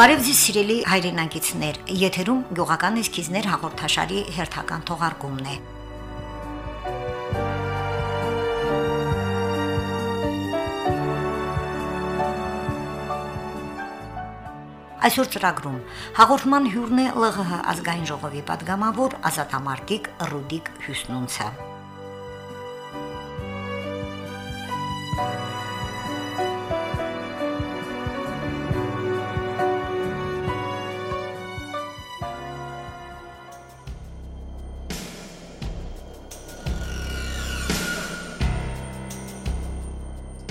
Բարև ձեզ սիրելի հայրենակիցներ, եթերում գյուղական էսքիզներ հաղորդաշարի հերթական թողարկումն է։ Այսօր ծրագրում. հաղորդման հյուրն է ԼՂՀ ազգային ժողովի падգամավոր ազատամարտիկ Ռուդիկ Հյուսնունցը։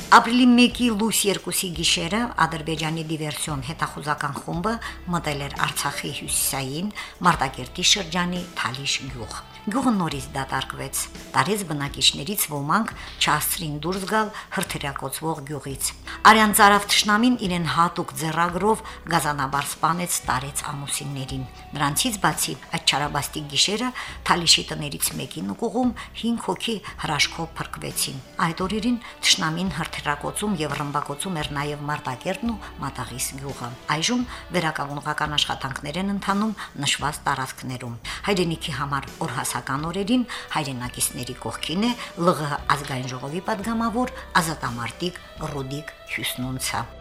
Ապրիլի 1-ի լույս 2-ի գիշերը Ադրբեջանի դիվերսիոն հետախուզական խումբը մտել էր Արցախի հյուսիսային Մարտակերտի շրջանի Թալիշ գյուղ։ Գյուղը նորից դատարկվեց։ Տարեց բնակիչներից ոմանք չաստրին դուրս գալ հրթիռակոծվող գյուղից։ Արյան ծարավ ճշնամին իրեն հատուկ ձեռագրով գազանաբար սպանեց տարեց ամուսիններին։ Նրանցից բացի այդ չարաբաստիկ գիշերը Թալիշի տներից մեկի նկուղում 5 հոգի հրաշքով փրկվեցին։ Այդ օրերին ճշնամին Քրակոցում եւ Ռմբակոցում էր նաեւ Մարտակերտն ու Մատաղիս գյուղը։ Այժմ վերականգնողական աշխատանքներ են ընթանում նշված տարածքներում։ Հայրենիքի համար օրհասական օրերին հայրենակիցների կողքին է ԼՂՀ ազգային ժողովի падգամավոր ազատամարտիկ Ռուդիկ Հյուսնունցը։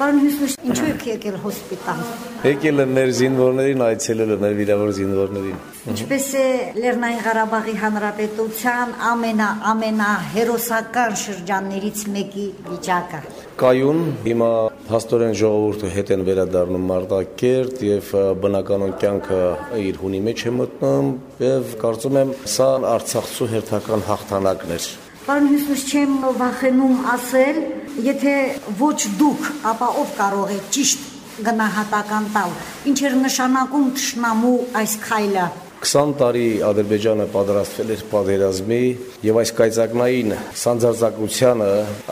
Պարոն Հյուսնուշ, ինչու եք եկել հոսպիտալ։ Եկել եմ մեր զինվորներին, այցելել մեր վիրավոր զինվորներին։ Ինչպես է Լեռնային Ղարաբաղի Հանրապետության ամենա ամենա հերոսական շրջաններից մեկի վիճակը։ Կայուն հիմա հաստորեն ժողովուրդը հետ են վերադառնում Մարտակերտ եւ բնականon կյանքը իր հունի մեջ է մտնում եւ կարծում եմ սա Արցախցու հերթական հաղթանակն էր։ Պարոն Հյուսուս, չեմ վախենում ասել, եթե ոչ դուք, ապա ով կարող է ճիշտ գնահատական տալ։ Ինչ էր նշանակում ճշնամու այս քայլը 20 տարի Ադրբեջանը պատրաստվել էր պատերազմի եւ այս կայծակնային սանձարձակությանը,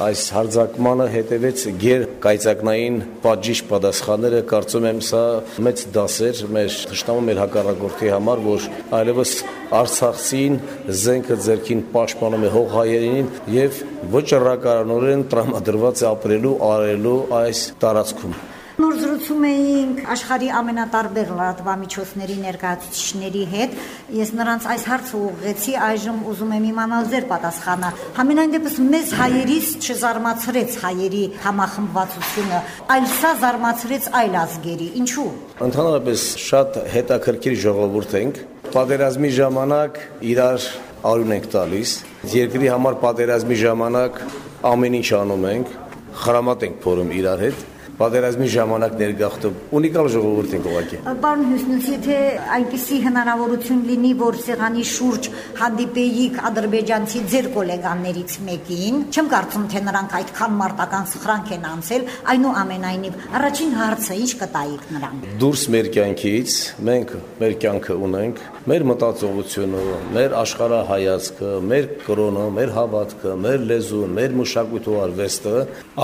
այս հարձակմանը հետևեց գեր կայծակնային պատժիչ պատասխանները, կարծում եմ սա մեծ դաս էր մեր ճշտամու մեր հակառակորդի համար, որ այլևս Արցախցին զենքը ձերքին պաշտպանում է հող հայերին եւ ոչ ռակարանորեն տրամադրված է ապրելու, արելու այս տարածքում Նոր զրուցում էինք աշխարի ամենատարբեր լրատվամիջոցների ներկայացուցիչների հետ։ Ես նրանց այս հարցը ուղղեցի, այժմ ուզում եմ իմանալ ձեր պատասխանը։ Համենայն դեպս մեզ հայերից չզարմացրեց հայերի համախմբվածությունը, այլ սա զարմացրեց այլ ազգերի։ Ինչու։ Ընդհանրապես շատ հետաքրքիր ժողովուրդ ենք։ Պատերազմի ժամանակ իրար արուն ենք տալիս։ Երկրի համար պատերազմի ժամանակ ամեն ինչ անում ենք, խրամատ ենք փորում իրար հետ պատերազմի ժամանակ ներգաղթում ունիկալ ժողովուրդ ենք ուղղակի։ Պարոն Հյուսնուց, եթե այնպիսի հնարավորություն լինի, որ սեղանի շուրջ հանդիպեիք ադրբեջանցի ձեր գոլեգաներից մեկին, չեմ կարծում, թե նրանք այդքան մարտական սխրանք են անցել, այնուամենայնիվ առաջին հարցը ինչ կտայիք նրան։ Դուրս մեր կյանքից մենք մեր կյանքը ունենք, մեր մտածողությունը, մեր աշխարհայացքը, մեր կրոնը, մեր հավատքը, մեր լեզուն, մեր մշակույթը ու արվեստը,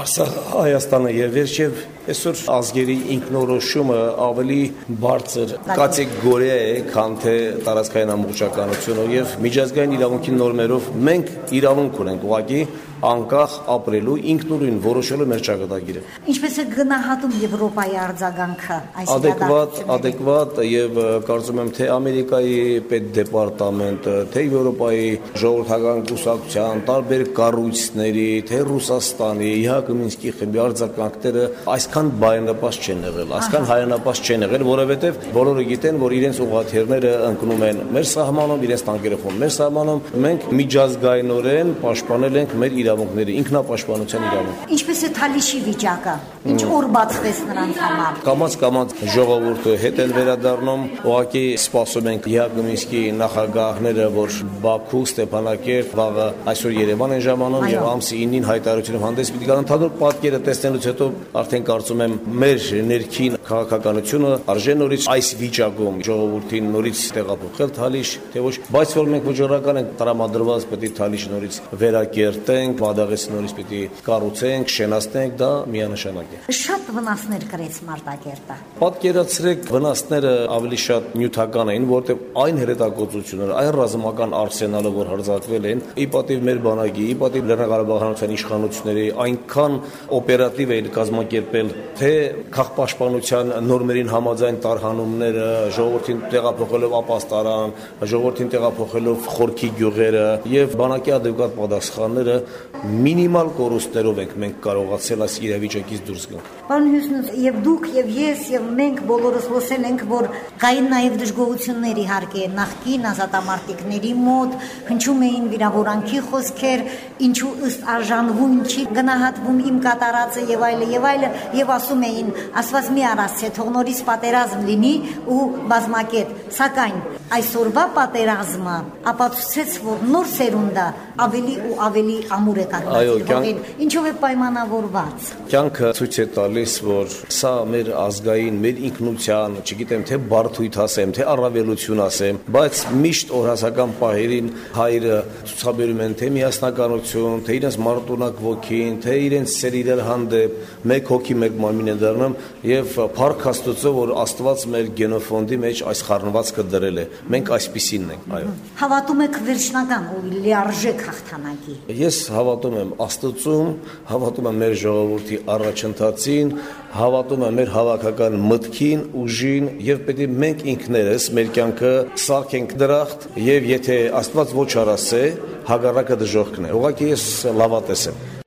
Արցախ Հայաստանը եւ վերջև այսօր ազգերի ինքնորոշումը ավելի բարձր կատեգորիա է, քան թե տարածքային ամբողջականությունը եւ միջազգային իրավունքի նորմերով մենք իրավունք ունենք ուղղակի անկախ ապրելու ինքնուրույն որոշելու մեր ճակատագիրը։ Ինչպես է գնահատում Եվրոպայի արձագանքը այս Ադեկվատ, ադեկվատ եւ կարծում եմ թե Ամերիկայի պետդեպարտամենտը, թե Եվրոպայի ժողովրդական կուսակցության տարբեր կառույցների, թե Ռուսաստանի, ՀՀԿ Մինսկի խմբի արձագանքները այսքան բայանապաշտ չեն եղել, այսքան հայանապաշտ չեն եղել, որովհետեւ բոլորը գիտեն, որ իրենց ուղղաթիռները ընկնում են մեր սահմանում, իրենց տանկերը խոմ մեր սահմանում, մենք միջազգայինորեն պաշտպանել ենք մեր իրավունքները, ինքնապաշտպանության իրավունք։ Ինչպես է Թալիշի վիճակը։ Ինչ օր բացվեց նրանց համար։ Կամած կամած ժողովուրդը հետ են վերադառնում, ուղղակի սպասում ենք ՀՀ Մինսկի նախագահները, որ Բաքու, Ստեփանակերտ, վաղը այսօր Երևան են ժամանում եւ ամսի 9-ին հայտարարությունով հանդես պիտի գան ընդհանուր պատկերը տեսնելուց հետո արդեն կարծում եմ մեր ներքին քաղաքականությունը արժե նորից այս վիճակում ժողովրդին նորից տեղափոխել Թալիշ, թե ոչ, բայց որ մենք վճռական ենք տրամադրված պետք է Թալիշ նորից վերակերտենք Մադաղից նորից պիտի կառուցենք, շենացնենք, դա միանշանակ է։ Շատ վնասներ կրեց Մարտակերտը։ Պատկերացրեք վնասները ավելի շատ նյութական էին, որտեղ այն հրետակոծությունները, այն ռազմական արսենալը, որ հրձակվել են, ի պատիվ մեր բանակի, ի պատիվ Լեռնաղարաբաղյանության իշխանությունների, այնքան օպերատիվ էին կազմակերպել, թե քաղաքապաշտպանության նորմերին համաձայն տարհանումները, ժողովրդին տեղափոխելով ապաստարան, ժողովրդին տեղափոխելով խորքի գյուղերը եւ բանակի adekvat պատասխանները մինիմալ կորուստներով ենք մենք կարողացել այս իրավիճակից դուրս գալ։ Պարոն Հյուսնուս, եւ դուք եւ ես եւ մենք բոլորս լսել ենք, որ կային նաեւ դժգոհություններ իհարկե նախկին ազատամարտիկների մոտ, հնչում էին վիրավորանքի խոսքեր, ինչու ըստ արժանվում չի գնահատվում իմ կատարածը եւ այլը եւ այլը եւ ասում էին, ասված մի արած թե թող նորից պատերազմ լինի ու բազմակետ, սակայն այսօրվա պատերազմը ապացուցեց, որ նոր սերունդը ավելի ու ավելի ամուր է կատարել։ Ինչով է պայմանավորված։ Կյանքը ցույց է տալիս, որ սա մեր ազգային, մեր ինքնության, չգիտեմ թե բարթույթ ասեմ, թե առավելություն ասեմ, բայց միշտ օրհասական պահերին հայրը ցուցաբերում են թե միասնականություն, թե իրենց մարտունակ ոգին, թե իրենց սեր իրար հանդեպ, մեկ հոգի մեկ մարմին է դառնում եւ փառք Աստծո, որ Աստված մեր գենոֆոնդի մեջ այս խառնվածքը դրել է։ Մենք այսպեսինն ենք, այո։ Հավատում եք վերջնական ու լիարժեք հաղթանակի։ Ես հավատում եմ Աստծուն, հավատում եմ մեր ժողովրդի առաջընթացին, հավատում եմ մեր հավաքական մտքին, ուժին եւ պետք է մենք ինքներս մեր կյանքը սարքենք դրախտ եւ եթե Աստված ոչ արասե, հագարակը դժողքն է։ Ուղղակի ես լավատես եմ։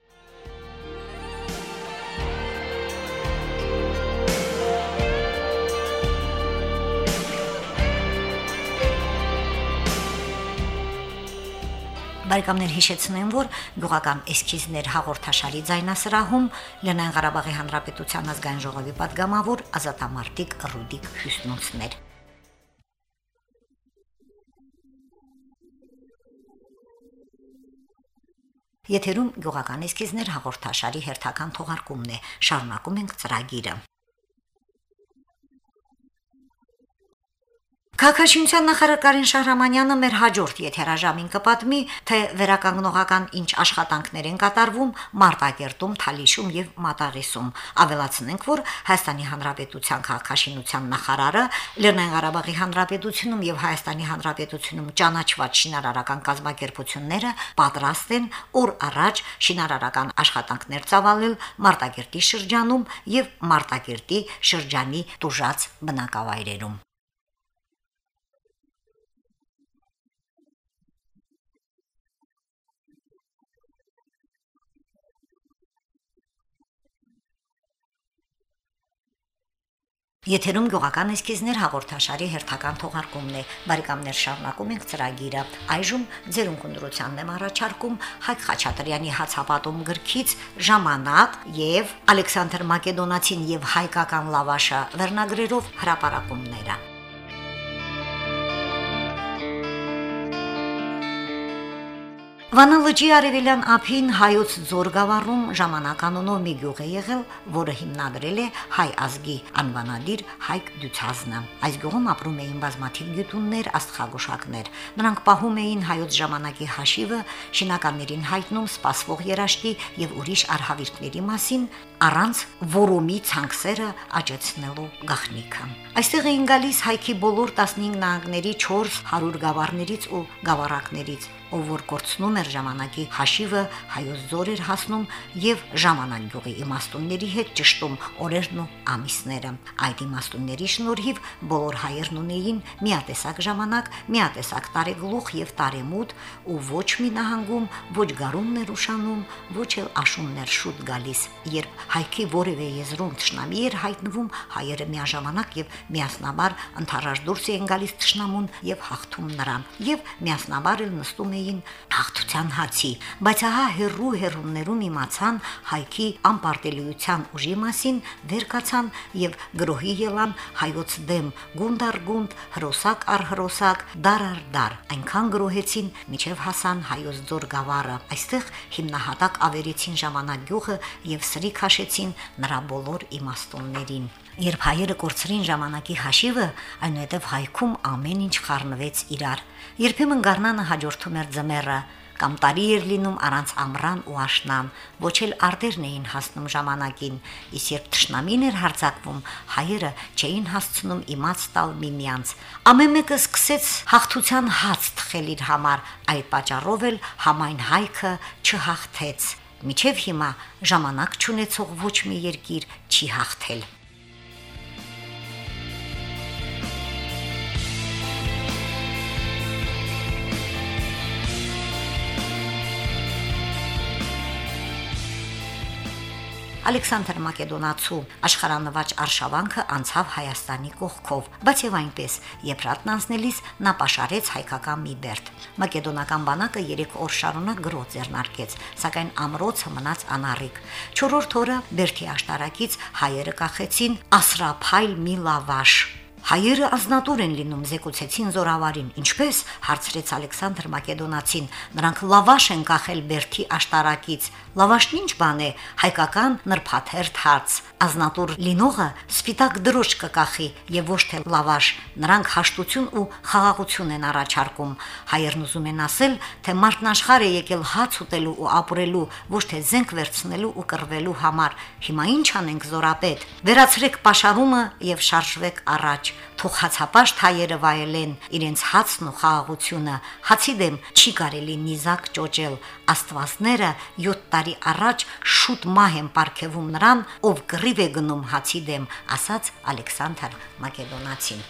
Բարեկամներ հիշեցնեմ, որ գյուղական էսքիզներ հաղորդաշարի ձայնասրահում Լենայն Ղարաբաղի Հանրապետության ազգային ժողովի падգամավոր Ազատամարտիկ Ռուդիկ Հյուսնուցներ Եթերում գյուղական էսքիզներ հաղորդաշարի հերթական թողարկումն է։ Շարունակում ենք ծրագիրը։ Քաղաքաշինության նախարար Կարեն Շահրամանյանը մեր հաջորդ եթերաժամին կպատմի, թե վերականգնողական ինչ աշխատանքներ են կատարվում Մարտակերտում, Թալիշում եւ Մատաղիսում։ Ավելացնենք, որ Հայաստանի Հանրապետության քաղաքաշինության նախարարը Լեռնային Ղարաբաղի Հանրապետությունում եւ Հայաստանի Հանրապետությունում ճանաչված շինարարական կազմակերպությունները պատրաստ են օր առաջ շինարարական աշխատանքներ ծավալել Մարտակերտի շրջանում եւ Մարտակերտի շրջանի տուժած բնակավայրերում։ Եթերում գյուղական էսքիզներ հաղորդաշարի հերթական թողարկումն է։ Բարեկամներ շարունակում ենք ծրագիրը։ Այժմ ձերուն կնդրությանն եմ առաջարկում Հայկ Խաչատրյանի հացապատում գրքից ժամանակ եւ Ալեքսանդր Մակեդոնացին եւ հայկական լավաշը վերնագրերով հրապարակումները։ Վանա լճի արևելյան ափին հայոց ձոր գավառում ժամանականոնով մի գյուղ է եղել, որը հիմնադրել է հայ ազգի անվանադիր Հայկ Դյուցազնը։ Այս գյուղում ապրում էին բազմաթիվ գյուտուններ, աստղագուշակներ։ Նրանք պահում էին հայոց ժամանակի հաշիվը, շինականներին հայտնում սպասվող երաշտի եւ ուրիշ արհավիրքների մասին, առանց որոմի ցանքսերը աճեցնելու գախնիկը։ Այստեղ էին գալիս հայքի բոլոր 15 նահանգների 400 գավառներից ու գավառակներից ով որ կորցնում էր ժամանակի հաշիվը, հայոց զոր էր հասնում եւ ժամանակ գյուղի իմաստունների հետ ճշտում օրերն ու ամիսները։ Այդ իմաստունների շնորհիվ բոլոր հայերն ունեին միատեսակ ժամանակ, միատեսակ տարեգլուխ եւ տարեմուտ ու ոչ մի նահանգում ոչ գարուններ ուշանում, ոչ էլ աշուններ շուտ գալիս։ Երբ հայքի որևէ եզրում ճշնամի էր հայտնվում, հայերը միաժամանակ եւ միասնաբար ընթարաշ դուրս էին գալիս ճշնամուն եւ հաղթում նրան։ Եվ միասնաբար էլ նստում էին հաղթության հացի, բայց ահա հերրու հերուններում իմացան հայքի անպարտելիության ուժի մասին, վերկացան եւ գրոհի ելան հայոց դեմ գունդ առ գունդ, հրոսակ առ հրոսակ, դար առ դար, այնքան գրոհեցին, միջև հասան հայոց ձոր գավառը։ Այստեղ հիմնահատակ ավերեցին ժամանակ գյուղը եւ սրի քաշեցին նրա բոլոր իմաստուններին։ Երբ հայերը կորցրին ժամանակի հաշիվը, այնուհետև հայքում ամեն ինչ խառնվեց իրար։ Երբեմն գառնանը հաջորդում էր ձմեռը, կամ տարի էր լինում առանց ամռան ու աշնան, ոչ էլ արտերն էին հասնում ժամանակին, իսկ երբ ճշնամին էր հարձակվում, հայերը չէին հասցնում իմաց տալ միմյանց։ Ամեն մեկը սկսեց հաղթության հաց թխել իր համար, այդ պատճառով էլ համայն հայքը չհաղթեց։ Միջև հիմա ժամանակ չունեցող ոչ մի երկիր չի հաղթել։ Ալեքսանդր Մակեդոնացու աշխարհանվաճ արշավանքը անցավ Հայաստանի կողքով, բայց եւ այնպես Եփրատն անցնելիս նա պաշարեց հայկական մի բերդ։ Մակեդոնական բանակը 3 օր շարունակ գրոց ձեռնարկեց, սակայն ամրոցը մնաց անառիկ։ 4-րդ օրը բերդի աշտարակից հայերը կախեցին ասրափայլ մի լավաշ Հայերը ազնատուր են լինում, զեկուցեցին զորավարին։ Ինչպես հարցրեց Ալեքսանդր Մակեդոնացին։ Նրանք լավաշ են կախել Բերթի աշտարակից։ Լավաշն ինչ բան է։ Հայկական նրբաթերթ հարց։ Ազնատուր լինողը սպիտակ դրոշ կկախի եւ ոչ թե լավաշ։ Նրանք հաշտություն ու խաղաղություն են առաջարկում։ Հայերն ուզում են ասել, թե մարդն աշխարհ է եկել հաց ուտելու ու ապրելու, ոչ թե զենք վերցնելու ու կռվելու համար։ Հիմա ինչ անենք զորապետ։ Վերացրեք pašարումը եւ շարժվեք առաջ թող հացապաշտ հայերը վայելեն իրենց հացն ու խաղաղությունը հացի դեմ չի կարելի նիզակ ճոճել աստվածները 7 տարի առաջ շուտ մահ են ապարգևում նրան ով գրիվ է գնում հացի դեմ ասաց Ալեքսանդր Մակեդոնացին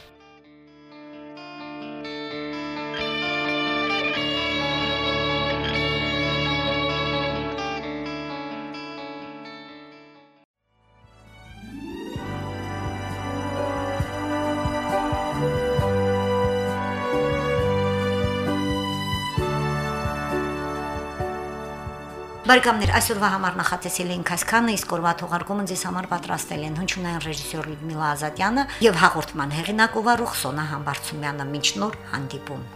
Բարեկամներ, այսօրվա համար նախատեսել էինք այսքանը, իսկ օրվա թողարկումը ձեզ համար պատրաստել են հնչյունային ռեժիսոր Լյուդմիլա Ազատյանը եւ հաղորդման հեղինակ ով Սոնա Համբարձումյանը։ Մինչ նոր հանդիպում։